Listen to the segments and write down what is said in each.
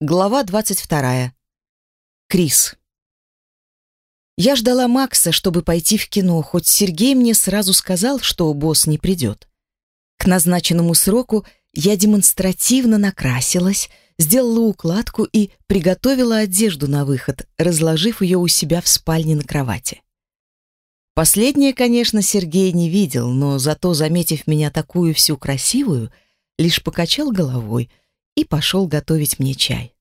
Глава 22. Крис. Я ждала Макса, чтобы пойти в кино, хоть Сергей мне сразу сказал, что босс не придет. К назначенному сроку я демонстративно накрасилась, сделала укладку и приготовила одежду на выход, разложив ее у себя в спальне на кровати. Последнее, конечно, Сергей не видел, но зато, заметив меня такую всю красивую, лишь покачал головой и пошел готовить мне чай.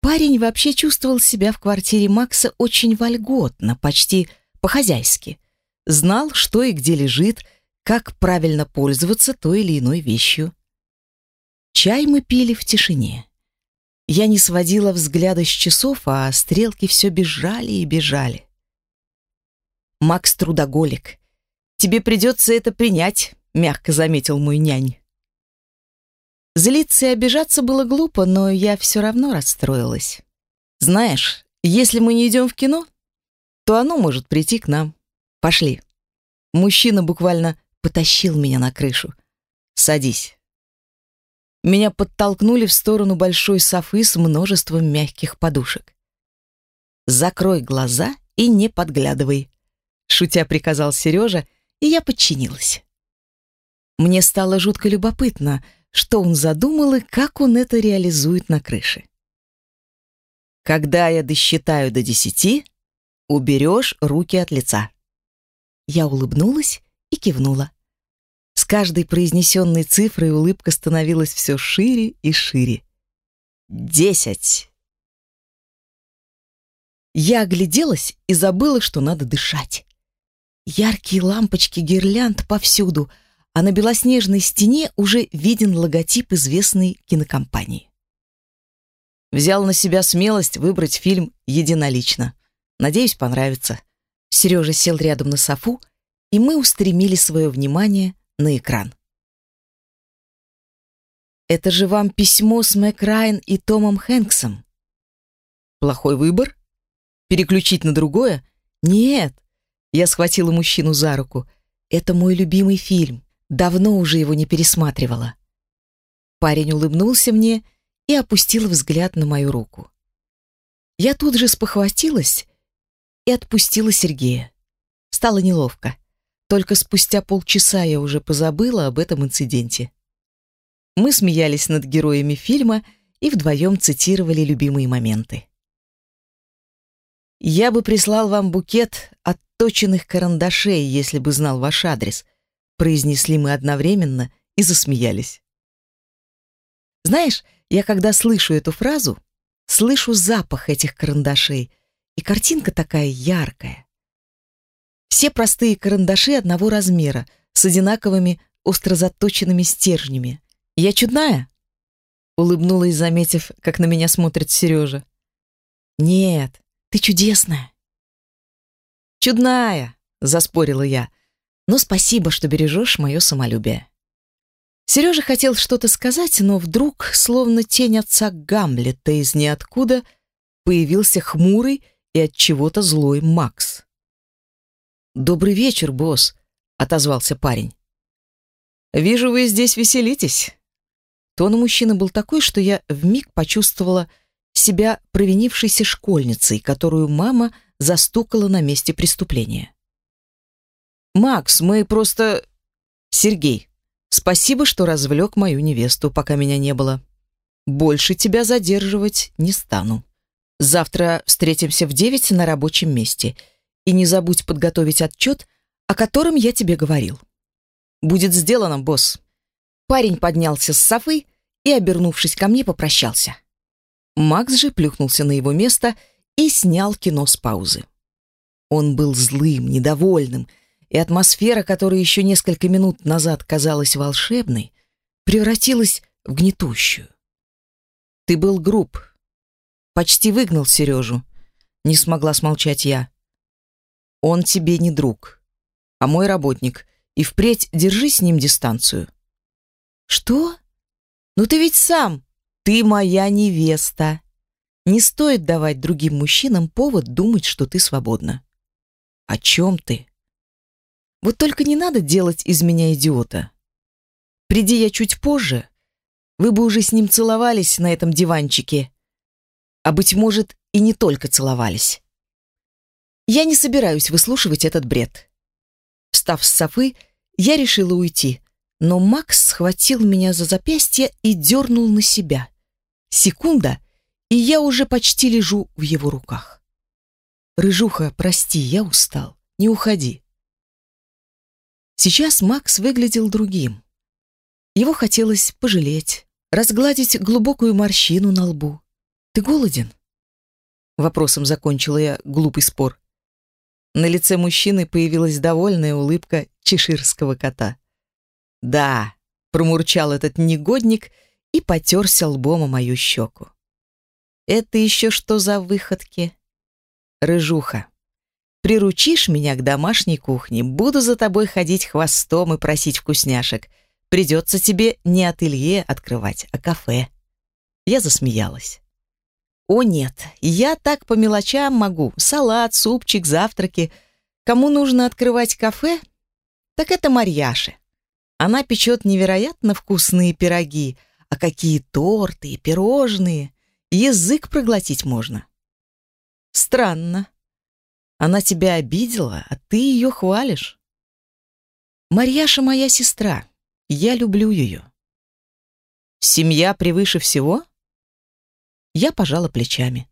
Парень вообще чувствовал себя в квартире Макса очень вольготно, почти по-хозяйски. Знал, что и где лежит, как правильно пользоваться той или иной вещью. Чай мы пили в тишине. Я не сводила взгляда с часов, а стрелки все бежали и бежали. «Макс трудоголик. Тебе придется это принять», — мягко заметил мой нянь. Злиться и обижаться было глупо, но я все равно расстроилась. Знаешь, если мы не идем в кино, то оно может прийти к нам. Пошли. Мужчина буквально потащил меня на крышу. Садись. Меня подтолкнули в сторону большой софы с множеством мягких подушек. Закрой глаза и не подглядывай, шутя приказал Сережа, и я подчинилась. Мне стало жутко любопытно — что он задумал и как он это реализует на крыше. Когда я досчитаю до десяти, уберешь руки от лица. Я улыбнулась и кивнула. С каждой произнесенной цифрой улыбка становилась все шире и шире. Десять. Я огляделась и забыла, что надо дышать. Яркие лампочки гирлянд повсюду — а на белоснежной стене уже виден логотип известной кинокомпании. Взял на себя смелость выбрать фильм единолично. Надеюсь, понравится. Сережа сел рядом на софу, и мы устремили свое внимание на экран. Это же вам письмо с Мэк Райан и Томом Хэнксом. Плохой выбор? Переключить на другое? Нет. Я схватила мужчину за руку. Это мой любимый фильм. Давно уже его не пересматривала. Парень улыбнулся мне и опустил взгляд на мою руку. Я тут же спохватилась и отпустила Сергея. Стало неловко. Только спустя полчаса я уже позабыла об этом инциденте. Мы смеялись над героями фильма и вдвоем цитировали любимые моменты. «Я бы прислал вам букет отточенных карандашей, если бы знал ваш адрес», произнесли мы одновременно и засмеялись. Знаешь, я когда слышу эту фразу, слышу запах этих карандашей, и картинка такая яркая. Все простые карандаши одного размера, с одинаковыми остро стержнями. Я чудная? Улыбнулась, заметив, как на меня смотрит Сережа. Нет, ты чудесная. Чудная, заспорила я но спасибо, что бережешь мое самолюбие. Сережа хотел что-то сказать, но вдруг, словно тень отца Гамлета из ниоткуда, появился хмурый и от чего-то злой Макс. «Добрый вечер, босс», — отозвался парень. «Вижу, вы здесь веселитесь». Тон мужчины был такой, что я вмиг почувствовала себя провинившейся школьницей, которую мама застукала на месте преступления. «Макс, мы просто...» «Сергей, спасибо, что развлек мою невесту, пока меня не было. Больше тебя задерживать не стану. Завтра встретимся в девять на рабочем месте. И не забудь подготовить отчет, о котором я тебе говорил. Будет сделано, босс». Парень поднялся с софы и, обернувшись ко мне, попрощался. Макс же плюхнулся на его место и снял кино с паузы. Он был злым, недовольным, и атмосфера, которая еще несколько минут назад казалась волшебной, превратилась в гнетущую. «Ты был груб. Почти выгнал Сережу», — не смогла смолчать я. «Он тебе не друг, а мой работник, и впредь держи с ним дистанцию». «Что? Ну ты ведь сам, ты моя невеста. Не стоит давать другим мужчинам повод думать, что ты свободна». «О чем ты?» Вот только не надо делать из меня идиота. Приди я чуть позже, вы бы уже с ним целовались на этом диванчике. А быть может, и не только целовались. Я не собираюсь выслушивать этот бред. Встав с софы, я решила уйти, но Макс схватил меня за запястье и дернул на себя. Секунда, и я уже почти лежу в его руках. «Рыжуха, прости, я устал. Не уходи». Сейчас Макс выглядел другим. Его хотелось пожалеть, разгладить глубокую морщину на лбу. «Ты голоден?» Вопросом закончила я глупый спор. На лице мужчины появилась довольная улыбка чеширского кота. «Да», — промурчал этот негодник и потерся лбом о мою щеку. «Это еще что за выходки?» «Рыжуха, приручишь меня к домашней кухне, буду за тобой ходить хвостом и просить вкусняшек. Придется тебе не ателье открывать, а кафе». Я засмеялась. «О нет, я так по мелочам могу. Салат, супчик, завтраки. Кому нужно открывать кафе? Так это Марьяше. Она печет невероятно вкусные пироги, а какие торты и пирожные. Язык проглотить можно. Странно. Она тебя обидела, а ты ее хвалишь. Марьяша моя сестра. Я люблю ее. Семья превыше всего? Я пожала плечами.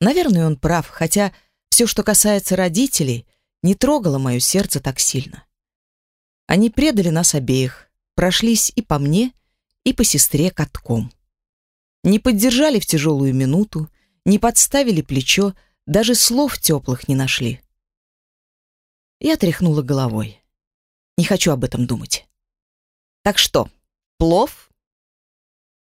Наверное, он прав, хотя все, что касается родителей, не трогало мое сердце так сильно. Они предали нас обеих, прошлись и по мне, и по сестре катком. Не поддержали в тяжелую минуту, не подставили плечо, даже слов теплых не нашли. Я тряхнула головой. Не хочу об этом думать. Так что, плов?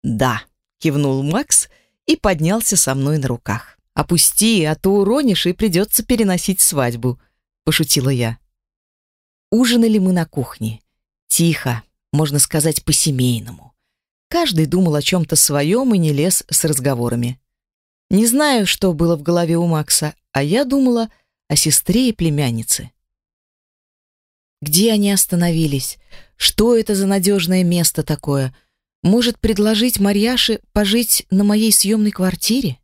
Да кивнул Макс и поднялся со мной на руках. «Опусти, а то уронишь, и придется переносить свадьбу», — пошутила я. Ужинали мы на кухне. Тихо, можно сказать, по-семейному. Каждый думал о чем-то своем и не лез с разговорами. Не знаю, что было в голове у Макса, а я думала о сестре и племяннице. Где они остановились? Что это за надежное место такое — может предложить Марьяше пожить на моей съемной квартире?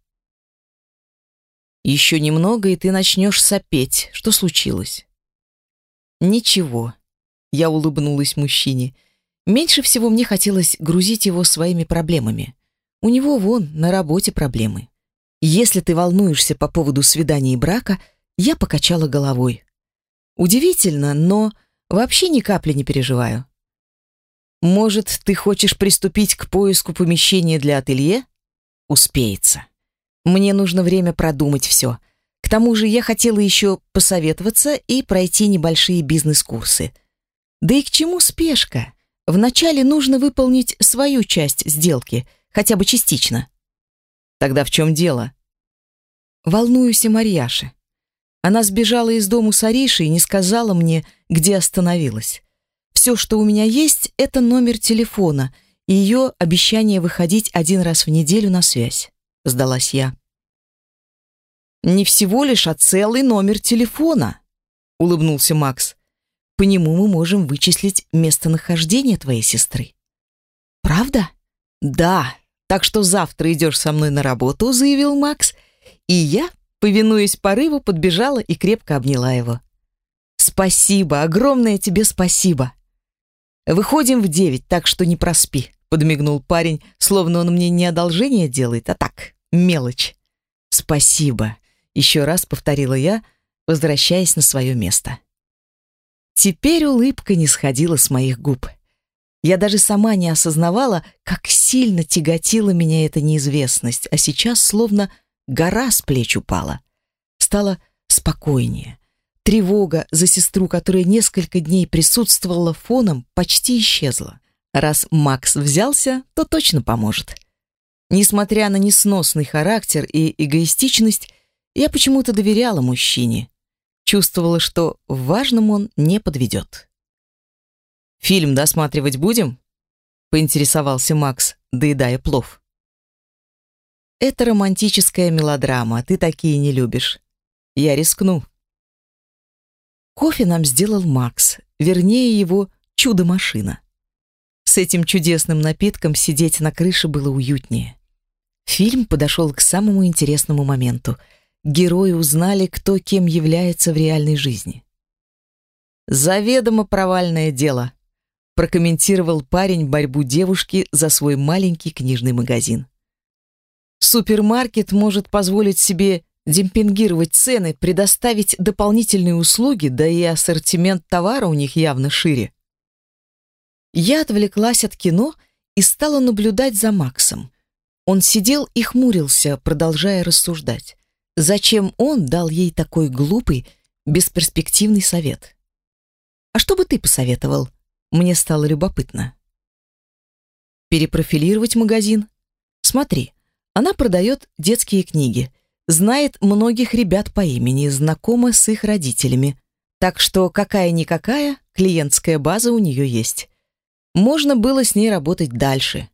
Еще немного, и ты начнешь сопеть. Что случилось? Ничего. Я улыбнулась мужчине. Меньше всего мне хотелось грузить его своими проблемами. У него вон на работе проблемы. Если ты волнуешься по поводу свидания и брака, я покачала головой. Удивительно, но вообще ни капли не переживаю. Может, ты хочешь приступить к поиску помещения для ателье? Успеется. Мне нужно время продумать все. К тому же я хотела еще посоветоваться и пройти небольшие бизнес-курсы. Да и к чему спешка? Вначале нужно выполнить свою часть сделки, хотя бы частично. Тогда в чем дело? Волнуюсь о Марьяше. Она сбежала из дому с Аришей и не сказала мне, где остановилась. Все, что у меня есть, это номер телефона и ее обещание выходить один раз в неделю на связь. Сдалась я. Не всего лишь, а целый номер телефона, улыбнулся Макс. По нему мы можем вычислить местонахождение твоей сестры. Правда? Да. Так что завтра идешь со мной на работу, заявил Макс, и я, повинуясь порыву, подбежала и крепко обняла его. Спасибо, огромное тебе спасибо. Выходим в девять, так что не проспи, подмигнул парень, словно он мне не одолжение делает, а так, мелочь. Спасибо, еще раз повторила я, возвращаясь на свое место. Теперь улыбка не сходила с моих губ. Я даже сама не осознавала, как сильно тяготила меня эта неизвестность, а сейчас словно гора с плеч упала. Стало спокойнее, Тревога за сестру, которая несколько дней присутствовала фоном, почти исчезла. Раз Макс взялся, то точно поможет. Несмотря на несносный характер и эгоистичность, я почему-то доверяла мужчине. Чувствовала, что в важном он не подведет. «Фильм досматривать будем?» — поинтересовался Макс, доедая плов. «Это романтическая мелодрама, ты такие не любишь. Я рискну». Кофе нам сделал Макс, вернее его чудо-машина. С этим чудесным напитком сидеть на крыше было уютнее. Фильм подошел к самому интересному моменту. Герои узнали, кто кем является в реальной жизни. «Заведомо провальное дело», — прокомментировал парень борьбу девушки за свой маленький книжный магазин. Супермаркет может позволить себе демпингировать цены, предоставить дополнительные услуги, да и ассортимент товара у них явно шире. Я отвлеклась от кино и стала наблюдать за Максом. Он сидел и хмурился, продолжая рассуждать. Зачем он дал ей такой глупый, бесперспективный совет? А что бы ты посоветовал? Мне стало любопытно. Перепрофилировать магазин? Смотри, она продает детские книги, знает многих ребят по имени, знакома с их родителями. Так что какая-никакая клиентская база у нее есть. Можно было с ней работать дальше.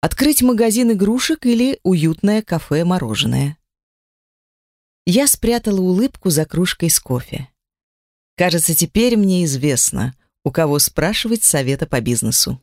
Открыть магазин игрушек или уютное кафе-мороженое. Я спрятала улыбку за кружкой с кофе. Кажется, теперь мне известно, у кого спрашивать совета по бизнесу.